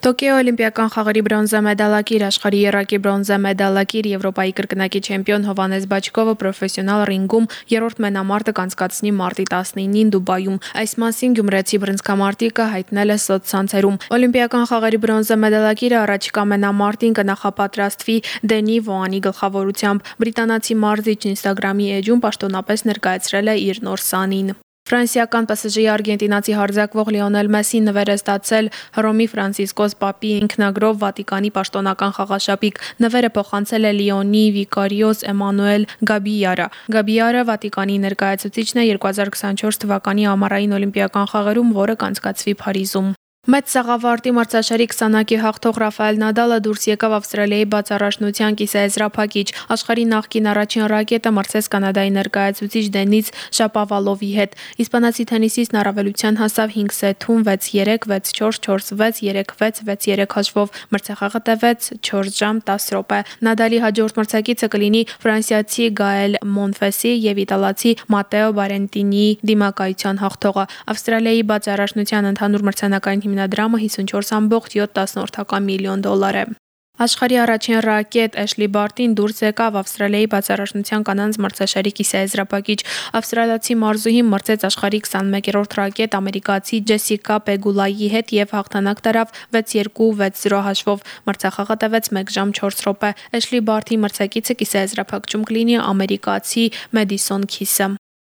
Տոկիո Օլիմպիական խաղերի բրոնզա մեդալակիր, աշխարհի երակի բրոնզա մեդալակիր, Եվրոպայի կրկնակի չեմպիոն Հովանես Բաչկովը պրոֆեսիոնալ ռինգում երրորդ մենամարտը կանցկացնի մարտի 19-ին Դուբայում։ Այս մասին Գյումրեցի բրոնզկամարտիկը հայտնել է սոցցանցերում։ Օլիմպիական խաղերի բրոնզա մեդալակիրը առաջիկա մենամարտին կնախապատրաստվի Դենի Վոանի գլխավորությամբ։ Բրիտանացի մարզիչն Instagram-ի էջում պաշտոնապես ներկայացրել է իր նոր սանին։ Ֆրանսիական ՊՍԺ-ի արգենտինացի հարձակվող Լիոնել Մեսին նվեր է ստացել Հռոմի Ֆրանցիսկոս Պապի ինքնագրով Վատիկանի պաշտոնական խաղաշապիկ։ Նվերը փոխանցել է Լիոնի վիկարիոս Էմանուել Գաբիյարը։ Գաբիյարը Վատիկանի ներկայացուցիչն է 2024 թվականի ամառային օլիմպիական խաղերում, որը կանցկացվի Փարիզում։ Մեծ սաղավարտի մրցաշարի 20-ակի հաղթող Ռաֆայել Նադալը դուրս եկավ Ավստրալիայի բացառաշնության կիսաեզրափակիչ։ Աշխարհի նախկին առաջին ռակետը մրցեց Կանադայի ներկայացուցիչ Դենիս Շապավալովի հետ։ Իսպանացի թենիսիստն առավելության հասավ 5 սեթում 6-3, 6-4, 4-6, 3-6, 6-3 հաշվով։ Մրցախաղը տևեց 4 ժամ 10 րոպե։ Նադալի հաջորդ մրցակիցը կլինի ֆրանսիացի Գաել Մոնֆեսի եւ իտալացի Մատեո Բարենտինի դիմակայության հաղթողը։ Ավստրալիայի բացառաշնության ընդհանուր մրցանակային հիմնադրամը 54.7 միլիոն դոլար է։ Աշխարհի առաջին ռակետ Էշլի Բարտին դուրս եկավ Ավստրալիայի բացառաշնության կանանց մրցաշարի կիսաեզրափակիչ։ Ավստրալիացի մարզուհին մրցեց աշխարհի 21-րդ ռակետ ամերիկացի Ջեսիկա Պեգուլայի հետ եւ հաղթանակ տարավ 6-2, 6-0 հաշվով։ Մրցախաղը տևեց 1 ժամ 4 րոպե։ Էշլի Բարտի մրցակիցը կիսաեզրափակչում կլինի ամերիկացի Մեդիսոն Քիսը։